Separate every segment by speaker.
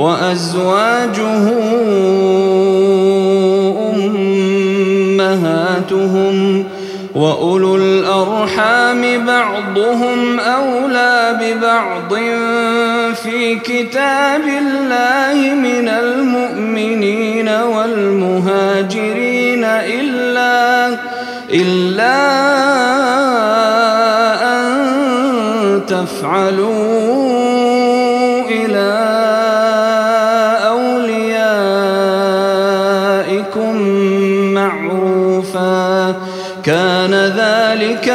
Speaker 1: وأزواجه أمهاتهم وأولو الأرحام بعضهم أولى ببعض في كتاب الله من المؤمنين والمهاجرين إلا إلا أن تفعلوا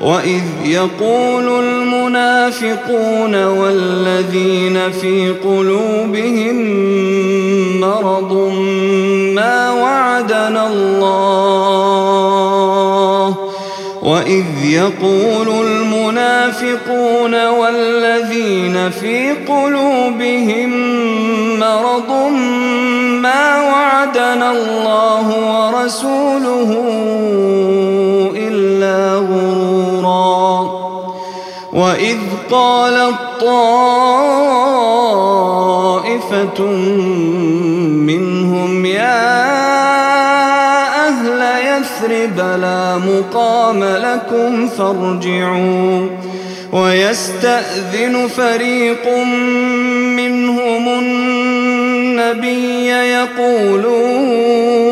Speaker 1: وإذ يقول المنافقون والذين في قلوبهم مرض ما وعدنا الله وإذ يقول المنافقون والذين في قلوبهم مرض ما وعدنا الله ورسوله قالت طائفة منهم يا أهل يثرب لا مقام لكم فارجعوا ويستأذن فريق منهم النبي يقولون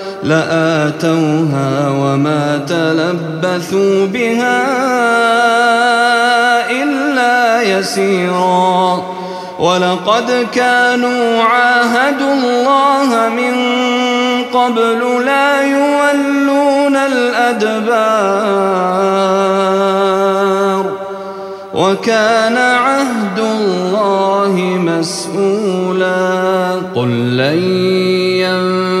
Speaker 1: لآتوها وما تلبثوا بها إلا يسيرا. ولقد كانوا عاهدوا الله من قبل لا يولون الأدبار. وكان عهد الله مسؤولا. قل لن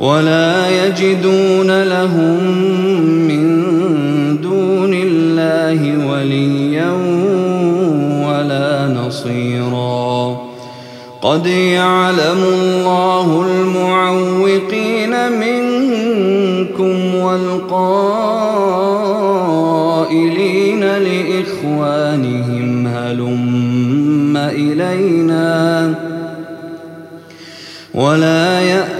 Speaker 1: ولا يجدون لهم من دون الله وليا ولا نصيرا. قد يعلم الله المعوقين منكم والقائلين لإخوانهم هلم إلينا. ولا يأتون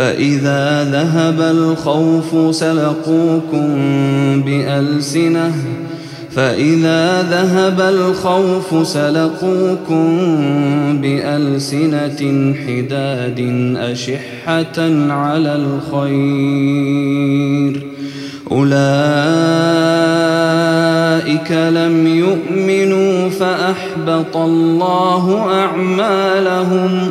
Speaker 1: فإذا ذهب الخوف سلقوكم بألسنة فإذا ذهب الخوف سلقوكم بألسنة حداد أشحة على الخير أولئك لم يؤمنوا فأحبط الله أعمالهم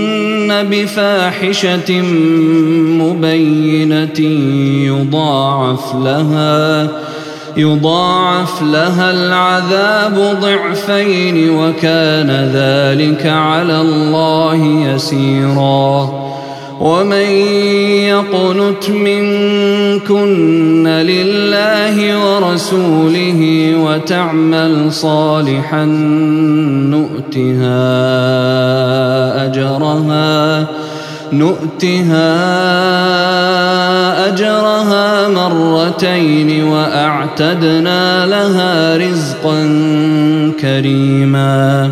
Speaker 1: بفاحشة مبينة يضاعف لها يضاعف لها العذاب ضعفين وكان ذلك على الله يسيرا. ومن يقنت منكن لله ورسوله وتعمل صالحا نؤتها أجرها نؤتها أجرها مرتين وأعتدنا لها رزقا كريما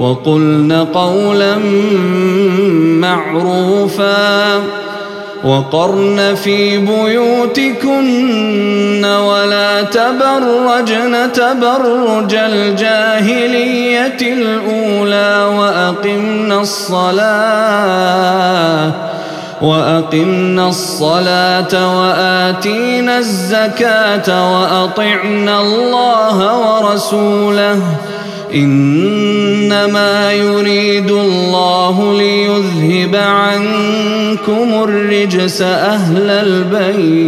Speaker 1: وقلن قولا معروفا وقرن في بيوتكن ولا تبرجن تبرج الجاهلية الأولى وأقمنا الصلاة وأقمنا الصلاة وآتينا الزكاة وأطعنا الله ورسوله إنما يريد الله ليذهب عنكم الرجس أهل البيت.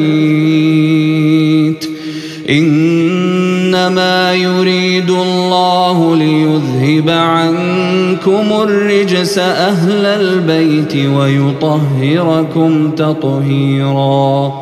Speaker 1: إنما يريد الله ليذهب عنكم الرجس أهل البيت ويطهركم تطهيراً.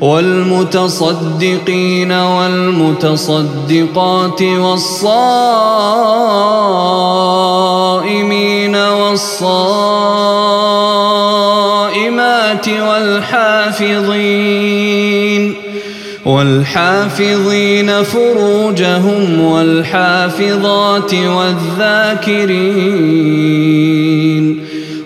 Speaker 1: والمتصدقين والمتصدقات والصائمين والصائمات والحافظين والحافظين فروجهم والحافظات والذاكرين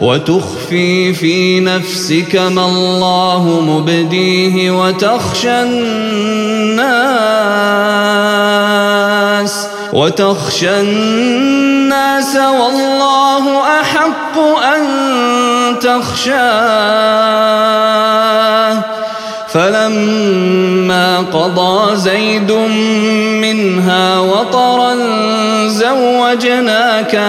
Speaker 1: وتخفي في نفسك ما الله مبديه وتخشى الناس وتخشى الناس والله أحق أن تخشاه. فلما قضى زيد منها وطرا زوجناكها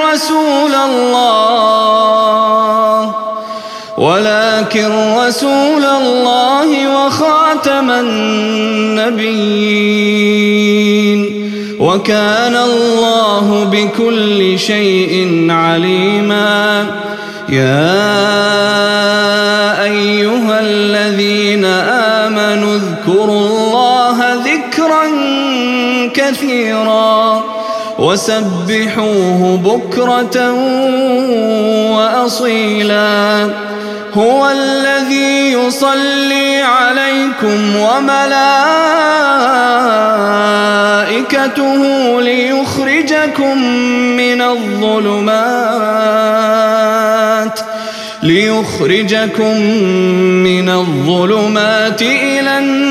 Speaker 1: رسول الله. ولكن رسول الله وخاتم النبيين. وكان الله بكل شيء عليما. يا أيها الذين آمنوا اذكروا وسبحوه بكرة وأصيلا. هو الذي يصلي عليكم وملائكته ليخرجكم من الظلمات ليخرجكم من الظلمات إلى النور.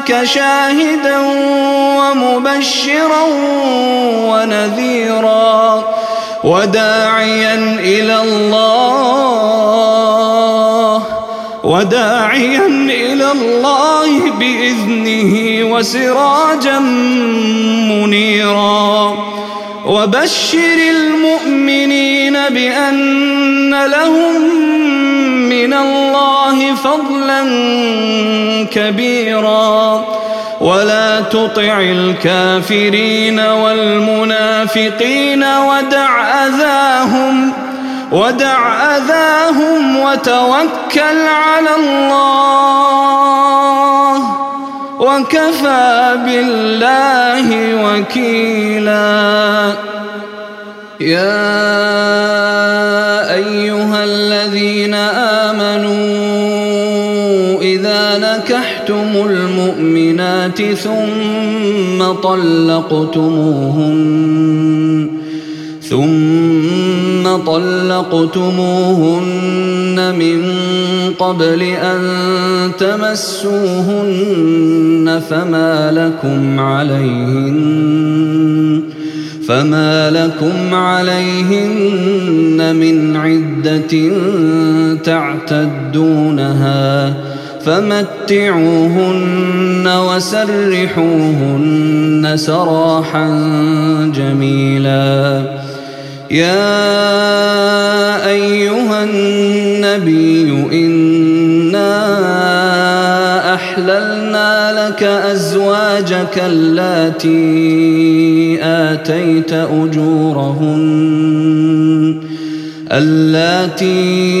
Speaker 1: أرسلناك شاهدا ومبشرا ونذيرا وداعيا إلى الله وداعيا إلى الله بإذنه وسراجا منيرا. وبشر المؤمنين بأن لهم من الله فضلا كبيرا. ولا تطع الكافرين والمنافقين ودع أذاهم ودع أذاهم وتوكل على الله وكفى بالله وكيلا. يا المؤمنات ثم طلقتموهن ثم طلقتموهن من قبل أن تمسوهن فما لكم عليهن فما لكم عليهن من عدة تعتدونها فمتعوهن وسرحوهن سراحا جميلا. يا أيها النبي إنا أحللنا لك أزواجك اللاتي آتيت أجورهن اللاتي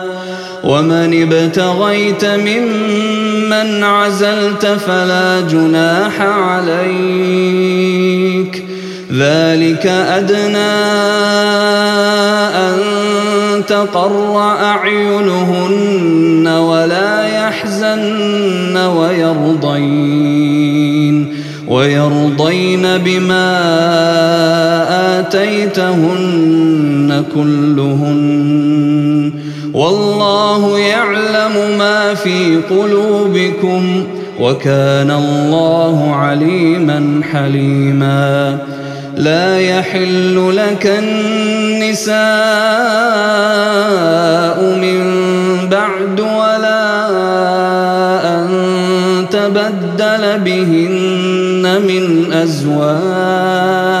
Speaker 1: ومن ابتغيت ممن عزلت فلا جناح عليك. ذلك أدنى أن تقر أعينهن ولا يحزن ويرضين. ويرضين بما آتيتهن كلهن. في قلوبكم وكان الله عليما حليما. لا يحل لك النساء من بعد ولا أن تبدل بهن من أزواج.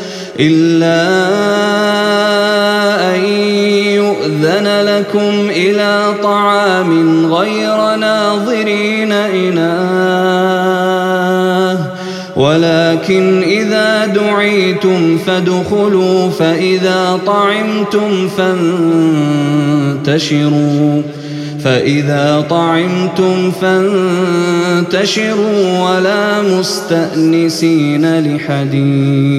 Speaker 1: إلا أن يؤذن لكم إلى طعام غير ناظرين إناه ولكن إذا دعيتم فادخلوا فإذا طعمتم فانتشروا فإذا طعمتم فانتشروا ولا مستأنسين لحديث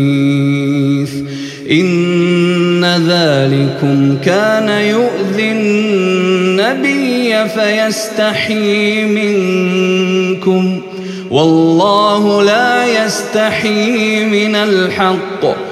Speaker 1: إن ذلكم كان يؤذي النبي فيستحي منكم والله لا يستحي من الحق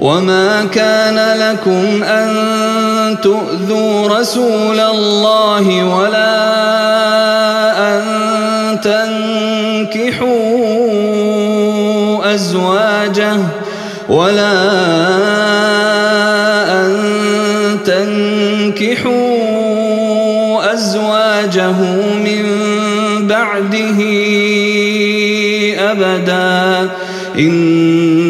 Speaker 1: وما كان لكم أن تؤذوا رسول الله ولا أن تنكحوا أزواجه ولا أن تنكحوا أزواجه من بعده أبدا إن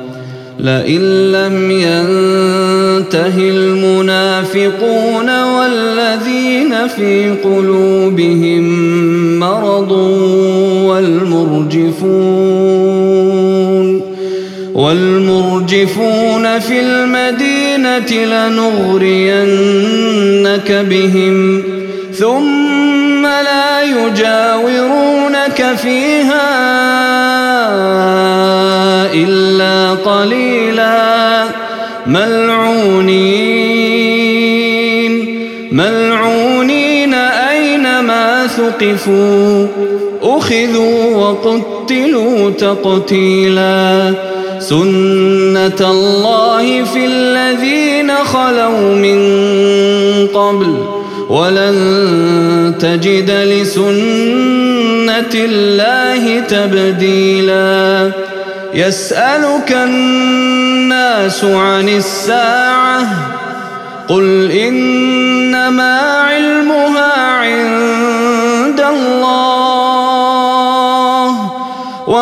Speaker 1: لئن لم ينته المنافقون والذين في قلوبهم مرض والمرجفون والمرجفون في المدينة لنغرينك بهم ثم يجاورونك فيها إلا قليلا. ملعونين ملعونين أينما ثقفوا أخذوا وقتلوا تقتيلا. سنة الله في الذين خلوا من قبل ولن تجد لسنة الله تبديلا. يسألك الناس عن الساعة قل إنما علمها عند الله.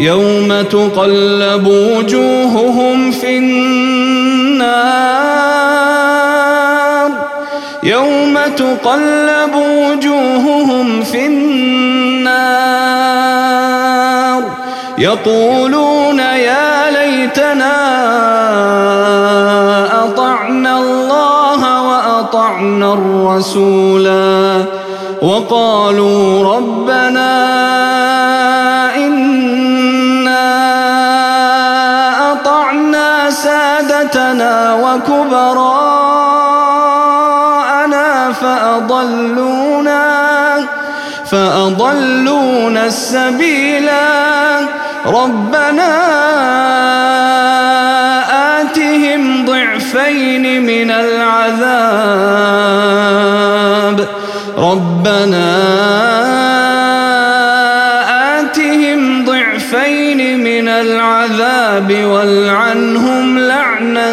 Speaker 1: يوم تقلب وجوههم في النار. يوم تقلب وجوههم في النار. يقولون يا ليتنا أطعنا الله وأطعنا الرسولا. وقالوا ربنا وكبراءنا فأضلونا فأضلونا السبيلا. ربنا آتهم ضعفين من العذاب. ربنا آتهم ضعفين من العذاب والعنهم لعنا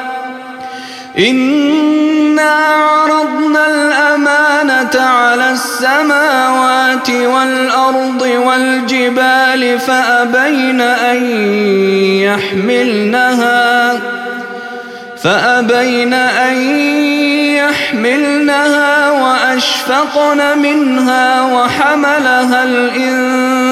Speaker 1: إنا عرضنا الأمانة على السماوات والأرض والجبال فأبين أن يحملنها فأبين أن يحملنها وأشفقن منها وحملها الإنسان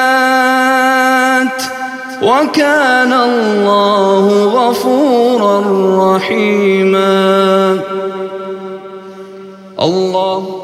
Speaker 1: وكان الله غفورا رحيما. الله